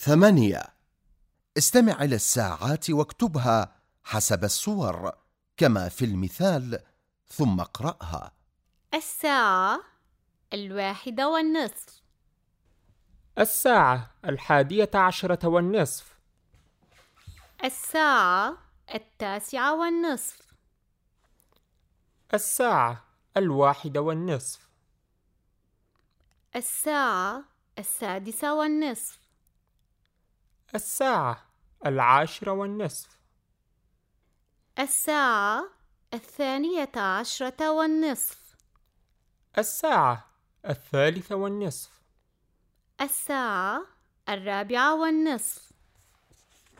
ثمانية. استمع إلى الساعات واكتبها حسب الصور كما في المثال ثم اقرأها. الساعة الواحدة والنصف. الساعة الحادية عشرة والنصف. الساعة التاسعة والنصف. الساعة الواحدة والنصف. الساعة السادسة والنصف. الساعة العاشرة والنصف. الساعة الثانية عشرة والنصف. الساعة الثالثة والنصف. الساعة الرابعة والنصف.